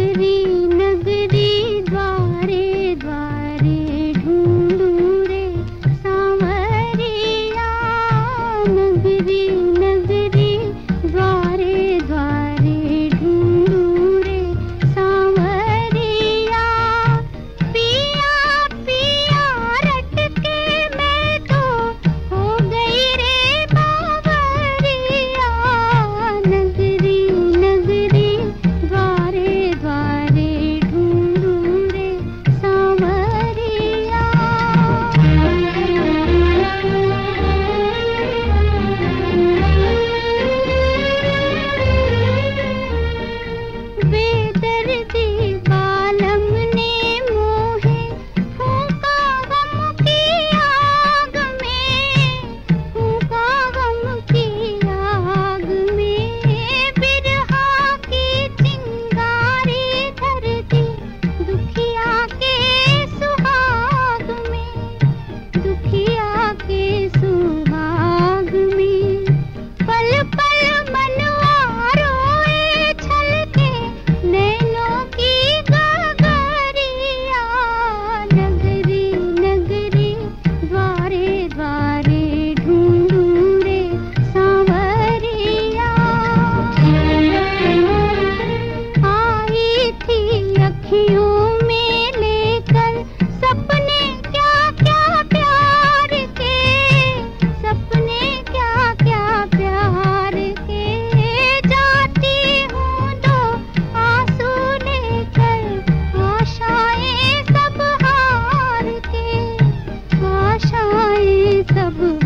மாதிரி सब